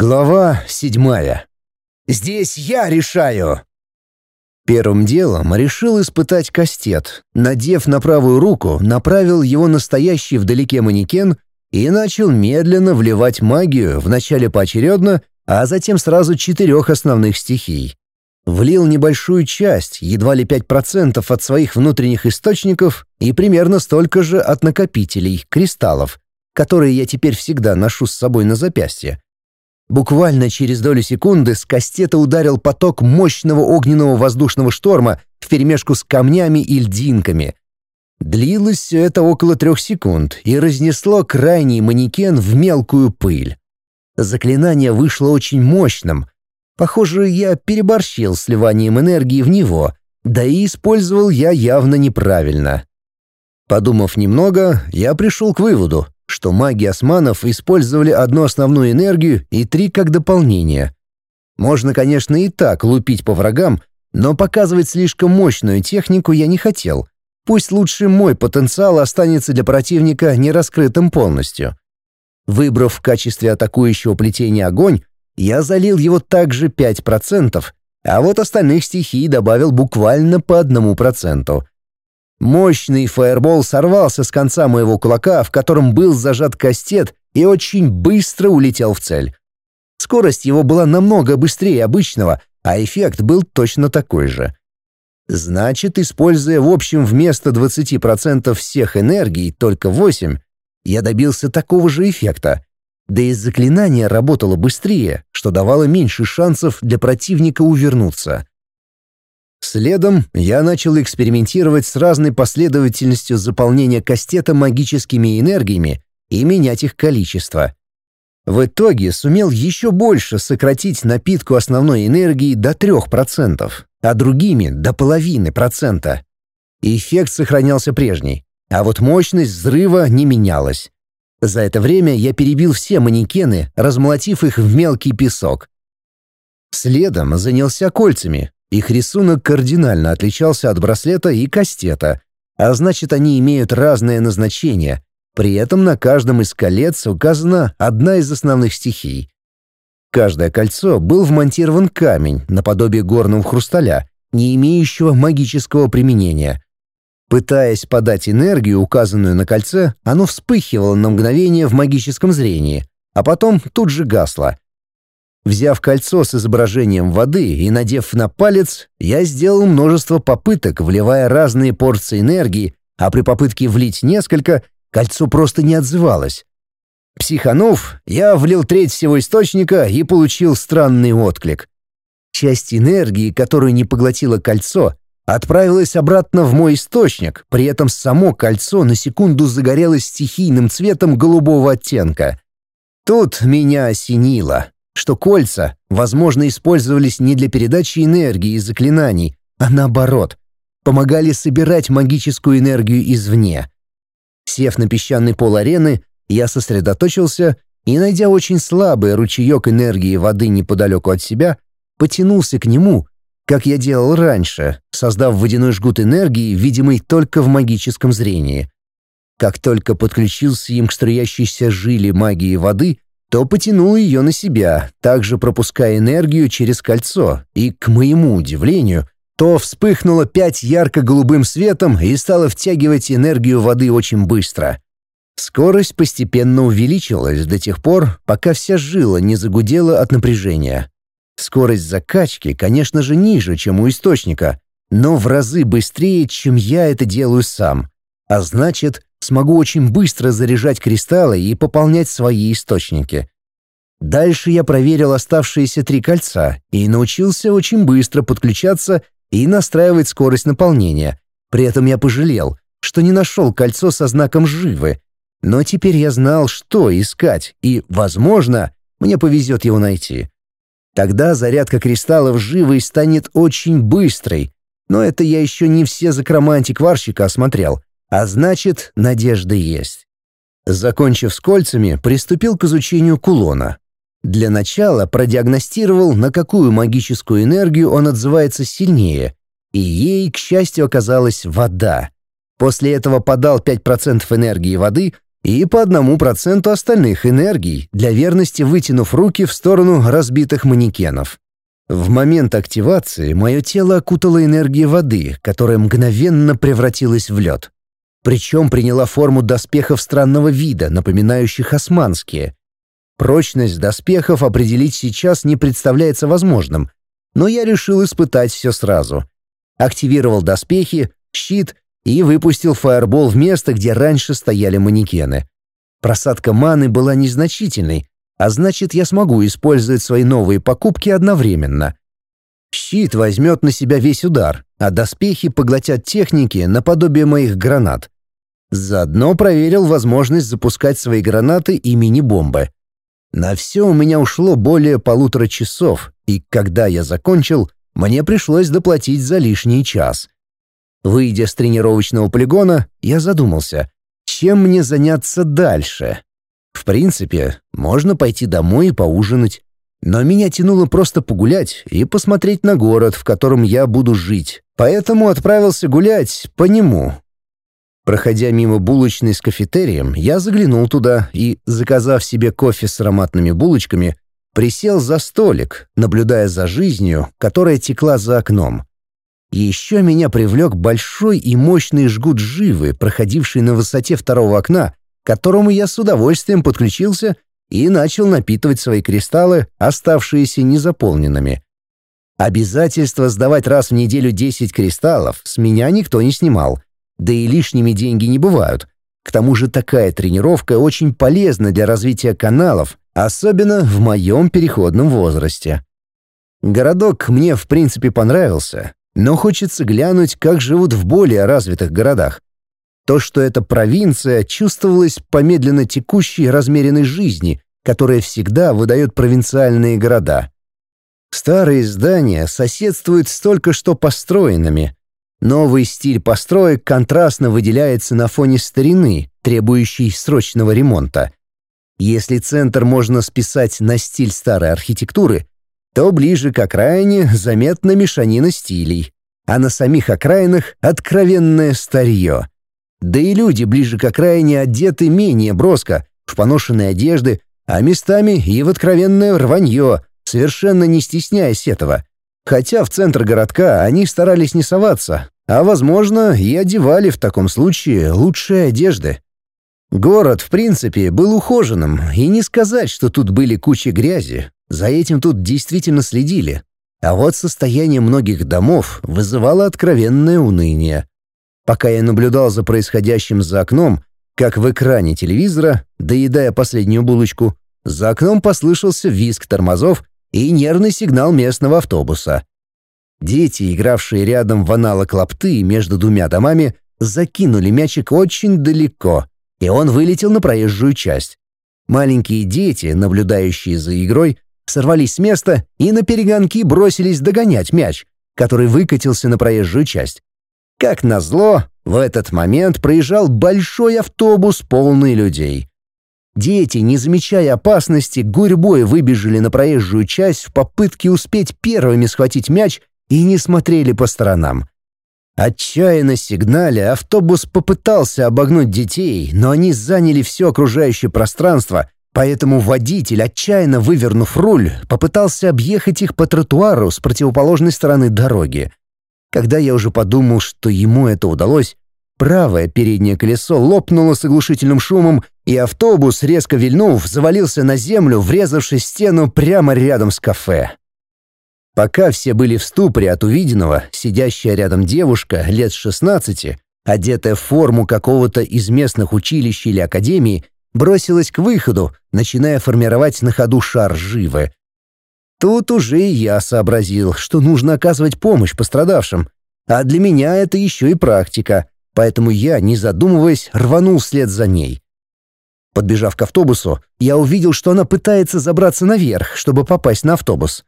Глава седьмая. «Здесь я решаю!» Первым делом решил испытать кастет. Надев на правую руку, направил его настоящий вдалеке манекен и начал медленно вливать магию, вначале поочередно, а затем сразу четырех основных стихий. Влил небольшую часть, едва ли 5% от своих внутренних источников и примерно столько же от накопителей, кристаллов, которые я теперь всегда ношу с собой на запястье. Буквально через долю секунды с кастета ударил поток мощного огненного воздушного шторма вперемешку с камнями и льдинками. Длилось все это около трех секунд и разнесло крайний манекен в мелкую пыль. Заклинание вышло очень мощным. Похоже, я переборщил сливанием энергии в него, да и использовал я явно неправильно. Подумав немного, я пришел к выводу, что маги османов использовали одну основную энергию и три как дополнение. Можно, конечно, и так лупить по врагам, но показывать слишком мощную технику я не хотел. Пусть лучше мой потенциал останется для противника нераскрытым полностью. Выбрав в качестве атакующего плетения огонь, я залил его также 5%, а вот остальных стихий добавил буквально по одному проценту. Мощный фаербол сорвался с конца моего кулака, в котором был зажат кастет, и очень быстро улетел в цель. Скорость его была намного быстрее обычного, а эффект был точно такой же. Значит, используя в общем вместо 20% всех энергий только 8, я добился такого же эффекта. Да и заклинание работало быстрее, что давало меньше шансов для противника увернуться. Следом я начал экспериментировать с разной последовательностью заполнения кастета магическими энергиями и менять их количество. В итоге сумел еще больше сократить напитку основной энергии до 3%, а другими — до половины процента. Эффект сохранялся прежний, а вот мощность взрыва не менялась. За это время я перебил все манекены, размолотив их в мелкий песок. Следом занялся кольцами, их рисунок кардинально отличался от браслета и кастета, а значит, они имеют разное назначение. При этом на каждом из колец указана одна из основных стихий. Каждое кольцо был вмонтирован камень, наподобие горного хрусталя, не имеющего магического применения. Пытаясь подать энергию, указанную на кольце, оно вспыхивало на мгновение в магическом зрении, а потом тут же гасло — Взяв кольцо с изображением воды и надев на палец, я сделал множество попыток, вливая разные порции энергии, а при попытке влить несколько, кольцо просто не отзывалось. Психанув, я влил треть всего источника и получил странный отклик. Часть энергии, которую не поглотило кольцо, отправилась обратно в мой источник, при этом само кольцо на секунду загорелось стихийным цветом голубого оттенка. Тут меня осенило что кольца, возможно, использовались не для передачи энергии и заклинаний, а наоборот, помогали собирать магическую энергию извне. Сев на песчаный пол арены, я сосредоточился и, найдя очень слабый ручеек энергии воды неподалеку от себя, потянулся к нему, как я делал раньше, создав водяной жгут энергии, видимый только в магическом зрении. Как только подключился им к струящейся жиле магии воды, то потянул ее на себя, также пропуская энергию через кольцо, и, к моему удивлению, то вспыхнуло пять ярко-голубым светом и стало втягивать энергию воды очень быстро. Скорость постепенно увеличилась до тех пор, пока вся жила не загудела от напряжения. Скорость закачки, конечно же, ниже, чем у источника, но в разы быстрее, чем я это делаю сам. А значит, смогу очень быстро заряжать кристаллы и пополнять свои источники. Дальше я проверил оставшиеся три кольца и научился очень быстро подключаться и настраивать скорость наполнения. При этом я пожалел, что не нашел кольцо со знаком «живы». Но теперь я знал, что искать, и, возможно, мне повезет его найти. Тогда зарядка кристаллов живой станет очень быстрой, но это я еще не все закрома антикварщика осмотрел — а значит, надежда есть. Закончив с кольцами, приступил к изучению кулона. Для начала продиагностировал, на какую магическую энергию он отзывается сильнее, и ей, к счастью, оказалась вода. После этого подал 5% энергии воды, и по одному проценту остальных энергий, для верности вытянув руки в сторону разбитых манекенов. В момент активации мое тело окутало энергия воды, которая мгновенно превратилась в лед. Причем приняла форму доспехов странного вида, напоминающих османские. Прочность доспехов определить сейчас не представляется возможным, но я решил испытать все сразу. Активировал доспехи, щит и выпустил фаербол в место, где раньше стояли манекены. Просадка маны была незначительной, а значит, я смогу использовать свои новые покупки одновременно. Щит возьмет на себя весь удар, а доспехи поглотят техники наподобие моих гранат. Заодно проверил возможность запускать свои гранаты и мини-бомбы. На все у меня ушло более полутора часов, и когда я закончил, мне пришлось доплатить за лишний час. Выйдя с тренировочного полигона, я задумался, чем мне заняться дальше. В принципе, можно пойти домой и поужинать. Но меня тянуло просто погулять и посмотреть на город, в котором я буду жить. Поэтому отправился гулять по нему. Проходя мимо булочной с кафетерием, я заглянул туда и, заказав себе кофе с ароматными булочками, присел за столик, наблюдая за жизнью, которая текла за окном. еще меня привлек большой и мощный жгут живы, проходивший на высоте второго окна к которому я с удовольствием подключился и начал напитывать свои кристаллы, оставшиеся незаполненными. Обязательство сдавать раз в неделю 10 кристаллов с меня никто не снимал, да и лишними деньги не бывают. К тому же такая тренировка очень полезна для развития каналов, особенно в моем переходном возрасте. Городок мне в принципе понравился, но хочется глянуть, как живут в более развитых городах. То, что это провинция, чувствовалось по медленно текущей размеренной жизни, которая всегда выдает провинциальные города. Старые здания соседствуют с только что построенными. Новый стиль построек контрастно выделяется на фоне старины, требующей срочного ремонта. Если центр можно списать на стиль старой архитектуры, то ближе к окраине заметна мешанина стилей, а на самих окраинах — откровенное старье — да и люди ближе к окраине одеты менее броско, в поношенные одежды, а местами и в откровенное рванье, совершенно не стесняясь этого. Хотя в центр городка они старались не соваться, а, возможно, и одевали в таком случае лучшие одежды. Город, в принципе, был ухоженным, и не сказать, что тут были кучи грязи. За этим тут действительно следили. А вот состояние многих домов вызывало откровенное уныние. Пока я наблюдал за происходящим за окном, как в экране телевизора, доедая последнюю булочку, за окном послышался визг тормозов и нервный сигнал местного автобуса. Дети, игравшие рядом в аналог лапты между двумя домами, закинули мячик очень далеко, и он вылетел на проезжую часть. Маленькие дети, наблюдающие за игрой, сорвались с места и на перегонки бросились догонять мяч, который выкатился на проезжую часть. Как назло, в этот момент проезжал большой автобус, полный людей. Дети, не замечая опасности, гурьбой выбежали на проезжую часть в попытке успеть первыми схватить мяч и не смотрели по сторонам. Отчаянно сигналя, автобус попытался обогнуть детей, но они заняли все окружающее пространство, поэтому водитель, отчаянно вывернув руль, попытался объехать их по тротуару с противоположной стороны дороги. Когда я уже подумал, что ему это удалось, правое переднее колесо лопнуло с оглушительным шумом, и автобус, резко вильнув, завалился на землю, врезавшись в стену прямо рядом с кафе. Пока все были в ступоре от увиденного, сидящая рядом девушка лет 16, одетая в форму какого-то из местных училищ или академии, бросилась к выходу, начиная формировать на ходу шар живы. Тут уже и я сообразил, что нужно оказывать помощь пострадавшим. А для меня это еще и практика, поэтому я, не задумываясь, рванул вслед за ней. Подбежав к автобусу, я увидел, что она пытается забраться наверх, чтобы попасть на автобус.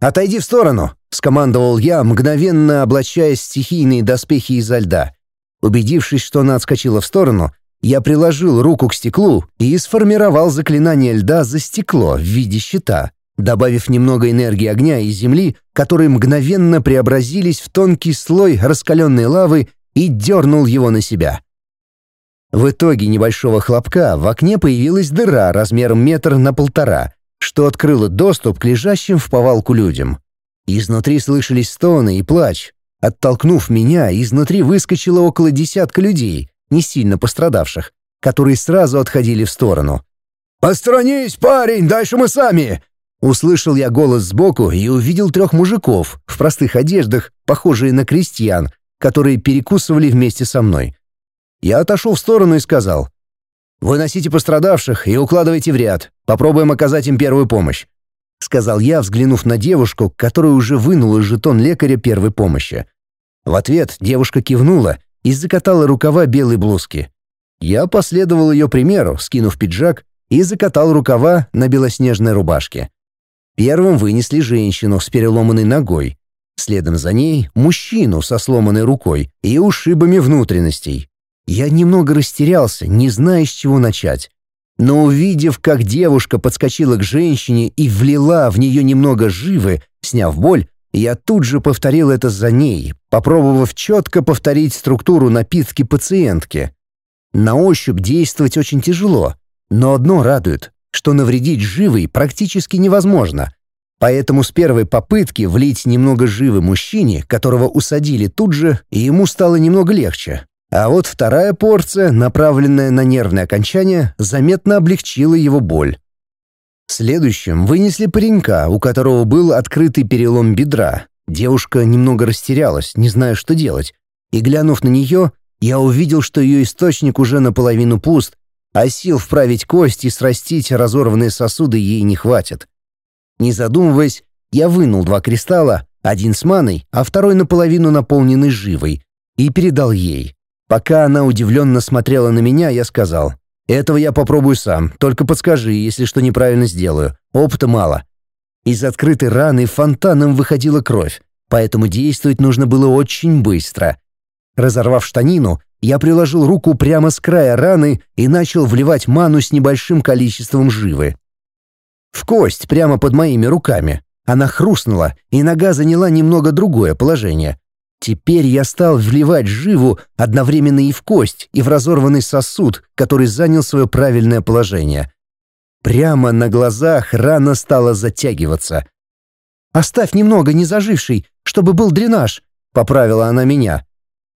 «Отойди в сторону!» — скомандовал я, мгновенно облачаясь в стихийные доспехи изо льда. Убедившись, что она отскочила в сторону, я приложил руку к стеклу и сформировал заклинание льда за стекло в виде щита добавив немного энергии огня и земли, которые мгновенно преобразились в тонкий слой раскаленной лавы и дернул его на себя. В итоге небольшого хлопка в окне появилась дыра размером метр на полтора, что открыло доступ к лежащим в повалку людям. Изнутри слышались стоны и плач. Оттолкнув меня, изнутри выскочило около десятка людей, не сильно пострадавших, которые сразу отходили в сторону. «Посторонись, парень, дальше мы сами!» Услышал я голос сбоку и увидел трех мужиков в простых одеждах, похожие на крестьян, которые перекусывали вместе со мной. Я отошел в сторону и сказал, «Выносите пострадавших и укладывайте в ряд. Попробуем оказать им первую помощь», — сказал я, взглянув на девушку, которая уже вынула жетон лекаря первой помощи. В ответ девушка кивнула и закатала рукава белой блузки. Я последовал ее примеру, скинув пиджак, и закатал рукава на белоснежной рубашке. Первым вынесли женщину с переломанной ногой. Следом за ней мужчину со сломанной рукой и ушибами внутренностей. Я немного растерялся, не зная, с чего начать. Но увидев, как девушка подскочила к женщине и влила в нее немного живы, сняв боль, я тут же повторил это за ней, попробовав четко повторить структуру напитки пациентки. На ощупь действовать очень тяжело, но одно радует, что навредить живой практически невозможно. Поэтому с первой попытки влить немного живы мужчине, которого усадили тут же, ему стало немного легче. А вот вторая порция, направленная на нервное окончание, заметно облегчила его боль. Следующим вынесли паренька, у которого был открытый перелом бедра. Девушка немного растерялась, не зная, что делать. И глянув на нее, я увидел, что ее источник уже наполовину пуст, а сил вправить кости и срастить разорванные сосуды ей не хватит. Не задумываясь, я вынул два кристалла, один с маной, а второй наполовину наполненный живой, и передал ей. Пока она удивленно смотрела на меня, я сказал, «Этого я попробую сам, только подскажи, если что неправильно сделаю. Опыта мало». Из открытой раны фонтаном выходила кровь, поэтому действовать нужно было очень быстро. Разорвав штанину, я приложил руку прямо с края раны и начал вливать ману с небольшим количеством живы. В кость прямо под моими руками. Она хрустнула, и нога заняла немного другое положение. Теперь я стал вливать живу одновременно и в кость, и в разорванный сосуд, который занял свое правильное положение. Прямо на глазах рана стала затягиваться. «Оставь немного незаживший, чтобы был дренаж», — поправила она меня.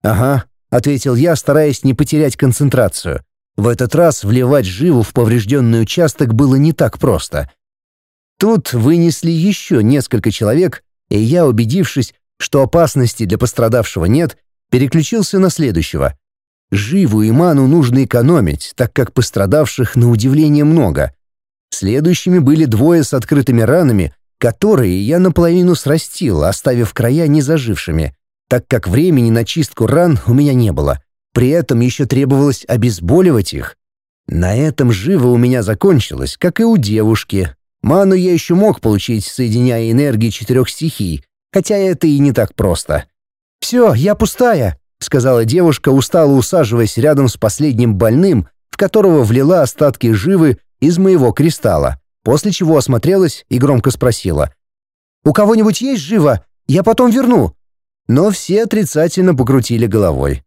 «Ага», — ответил я, стараясь не потерять концентрацию. В этот раз вливать живу в поврежденный участок было не так просто. Тут вынесли еще несколько человек, и я, убедившись, что опасности для пострадавшего нет, переключился на следующего. Живу и ману нужно экономить, так как пострадавших на удивление много. Следующими были двое с открытыми ранами, которые я наполовину срастил, оставив края незажившими, так как времени на чистку ран у меня не было. При этом еще требовалось обезболивать их. На этом живо у меня закончилось, как и у девушки. Ману я еще мог получить, соединяя энергии четырех стихий, хотя это и не так просто. «Все, я пустая», — сказала девушка, устало усаживаясь рядом с последним больным, в которого влила остатки живы из моего кристалла, после чего осмотрелась и громко спросила. «У кого-нибудь есть живо? Я потом верну». Но все отрицательно покрутили головой.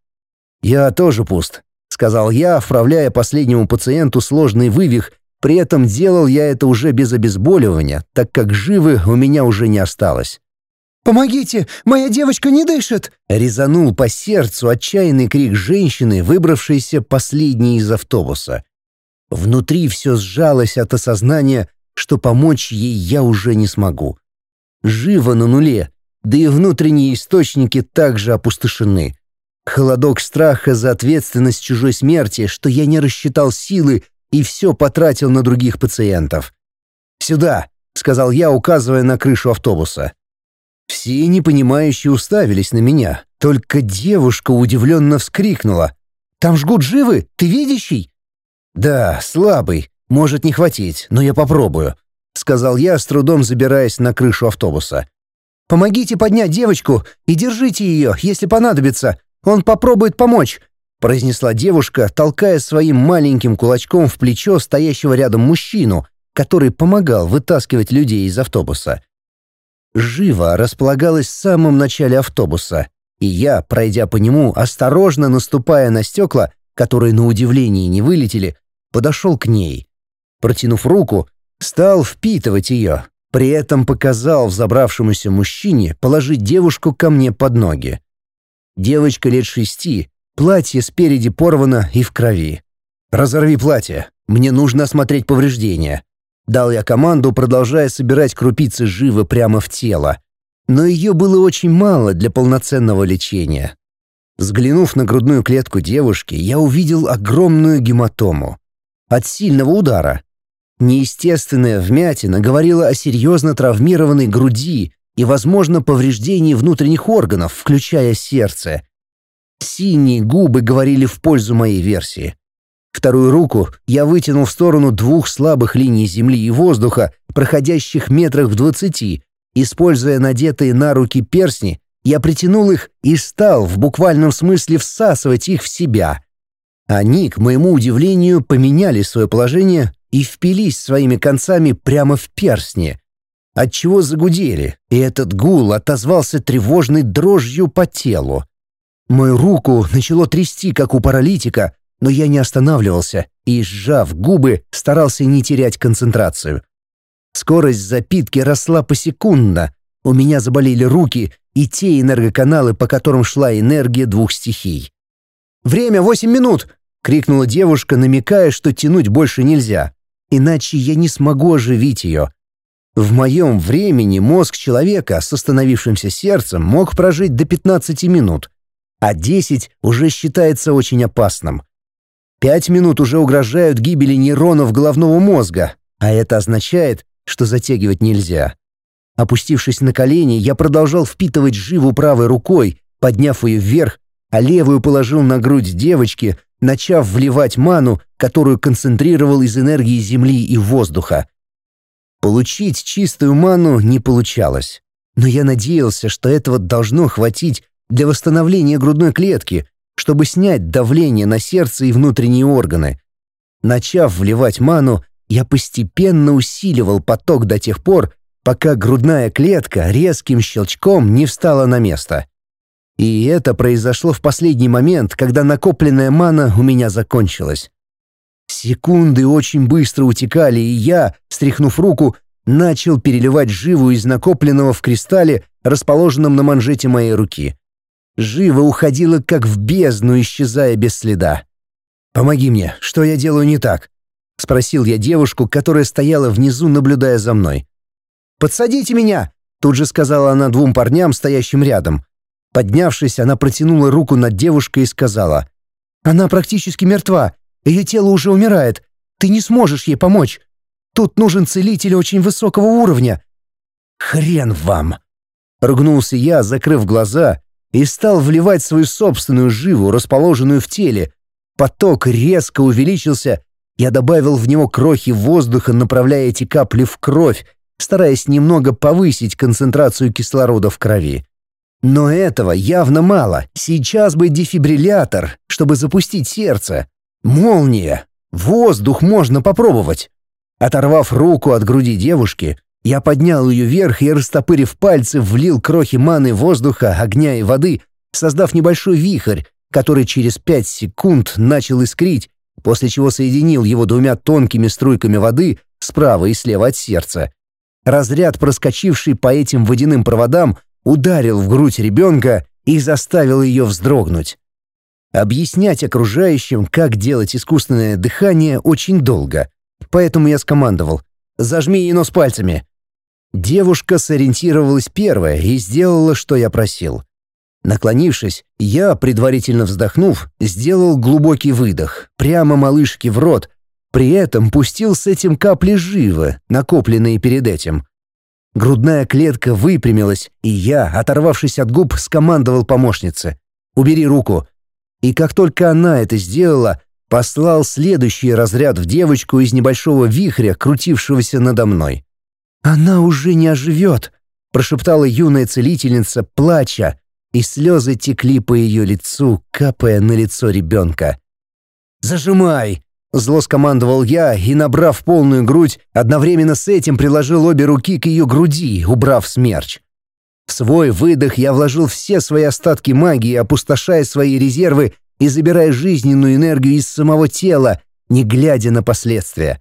«Я тоже пуст», — сказал я, вправляя последнему пациенту сложный вывих, при этом делал я это уже без обезболивания, так как живы у меня уже не осталось. «Помогите! Моя девочка не дышит!» Резанул по сердцу отчаянный крик женщины, выбравшейся последней из автобуса. Внутри все сжалось от осознания, что помочь ей я уже не смогу. Живо на нуле, да и внутренние источники также опустошены. Холодок страха за ответственность чужой смерти, что я не рассчитал силы и все потратил на других пациентов. «Сюда!» — сказал я, указывая на крышу автобуса. Все непонимающие уставились на меня. Только девушка удивленно вскрикнула. «Там жгут живы? Ты видящий?» «Да, слабый. Может не хватить, но я попробую», — сказал я, с трудом забираясь на крышу автобуса. «Помогите поднять девочку и держите ее, если понадобится. Он попробует помочь», — произнесла девушка, толкая своим маленьким кулачком в плечо стоящего рядом мужчину, который помогал вытаскивать людей из автобуса. Живо располагалась в самом начале автобуса, и я, пройдя по нему, осторожно наступая на стекла, которые на удивление не вылетели, подошел к ней. Протянув руку, стал впитывать ее, при этом показал взобравшемуся мужчине положить девушку ко мне под ноги. Девочка лет шести, платье спереди порвано и в крови. «Разорви платье, мне нужно осмотреть повреждения». Дал я команду, продолжая собирать крупицы живы прямо в тело. Но ее было очень мало для полноценного лечения. Взглянув на грудную клетку девушки, я увидел огромную гематому. От сильного удара. Неестественная вмятина говорила о серьезно травмированной груди и, возможно, повреждении внутренних органов, включая сердце. Синие губы говорили в пользу моей версии. Вторую руку я вытянул в сторону двух слабых линий земли и воздуха, проходящих метрах в двадцати. Используя надетые на руки перстни, я притянул их и стал в буквальном смысле всасывать их в себя. Они, к моему удивлению, поменяли свое положение и впились своими концами прямо в перстни, отчего загудели, и этот гул отозвался тревожной дрожью по телу. Мою руку начало трясти, как у паралитика, но я не останавливался и, сжав губы, старался не терять концентрацию. Скорость запитки росла посекундно, у меня заболели руки и те энергоканалы, по которым шла энергия двух стихий. «Время восемь минут!» — крикнула девушка, намекая, что тянуть больше нельзя иначе я не смогу оживить ее. В моем времени мозг человека с остановившимся сердцем мог прожить до 15 минут, а 10 уже считается очень опасным. Пять минут уже угрожают гибели нейронов головного мозга, а это означает, что затягивать нельзя. Опустившись на колени, я продолжал впитывать живу правой рукой, подняв ее вверх, а левую положил на грудь девочки, начав вливать ману, которую концентрировал из энергии земли и воздуха. Получить чистую ману не получалось, но я надеялся, что этого должно хватить для восстановления грудной клетки, чтобы снять давление на сердце и внутренние органы. Начав вливать ману, я постепенно усиливал поток до тех пор, пока грудная клетка резким щелчком не встала на место. И это произошло в последний момент, когда накопленная мана у меня закончилась. Секунды очень быстро утекали, и я, стряхнув руку, начал переливать живу из накопленного в кристалле, расположенном на манжете моей руки. Жива уходила как в бездну, исчезая без следа. «Помоги мне, что я делаю не так?» — спросил я девушку, которая стояла внизу, наблюдая за мной. «Подсадите меня!» — тут же сказала она двум парням, стоящим рядом. Поднявшись, она протянула руку над девушкой и сказала, «Она практически мертва, ее тело уже умирает, ты не сможешь ей помочь. Тут нужен целитель очень высокого уровня». «Хрен вам!» — ругнулся я, закрыв глаза, и стал вливать свою собственную живу, расположенную в теле. Поток резко увеличился, я добавил в него крохи воздуха, направляя эти капли в кровь, стараясь немного повысить концентрацию кислорода в крови. Но этого явно мало. Сейчас бы дефибриллятор, чтобы запустить сердце. Молния. Воздух можно попробовать. Оторвав руку от груди девушки, я поднял ее вверх и, растопырив пальцы, влил крохи маны воздуха, огня и воды, создав небольшой вихрь, который через пять секунд начал искрить, после чего соединил его двумя тонкими струйками воды справа и слева от сердца. Разряд, проскочивший по этим водяным проводам, ударил в грудь ребенка и заставил ее вздрогнуть. Объяснять окружающим, как делать искусственное дыхание, очень долго, поэтому я скомандовал «Зажми ей нос пальцами». Девушка сориентировалась первая и сделала, что я просил. Наклонившись, я, предварительно вздохнув, сделал глубокий выдох, прямо малышке в рот, при этом пустил с этим капли живы, накопленные перед этим. Грудная клетка выпрямилась, и я, оторвавшись от губ, скомандовал помощнице. «Убери руку». И как только она это сделала, послал следующий разряд в девочку из небольшого вихря, крутившегося надо мной. «Она уже не оживет», — прошептала юная целительница, плача, и слезы текли по ее лицу, капая на лицо ребенка. «Зажимай!» Зло скомандовал я и, набрав полную грудь, одновременно с этим приложил обе руки к ее груди, убрав смерч. В свой выдох я вложил все свои остатки магии, опустошая свои резервы и забирая жизненную энергию из самого тела, не глядя на последствия.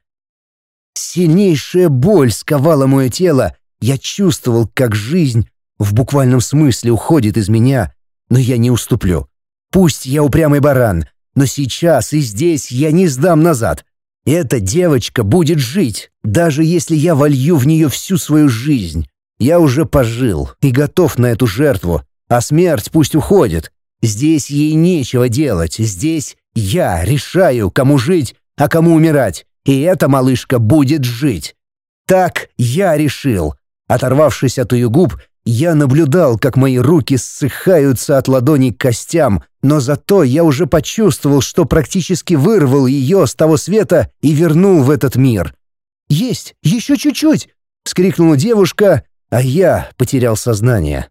Сильнейшая боль сковала мое тело, я чувствовал, как жизнь в буквальном смысле уходит из меня, но я не уступлю. Пусть я упрямый баран, но сейчас и здесь я не сдам назад. Эта девочка будет жить, даже если я волью в нее всю свою жизнь. Я уже пожил и готов на эту жертву, а смерть пусть уходит. Здесь ей нечего делать, здесь я решаю, кому жить, а кому умирать. И эта малышка будет жить. Так я решил. Оторвавшись от ее губ, я наблюдал, как мои руки ссыхаются от ладоней к костям, но зато я уже почувствовал, что практически вырвал ее с того света и вернул в этот мир. «Есть! Еще чуть-чуть!» — вскрикнула девушка, а я потерял сознание.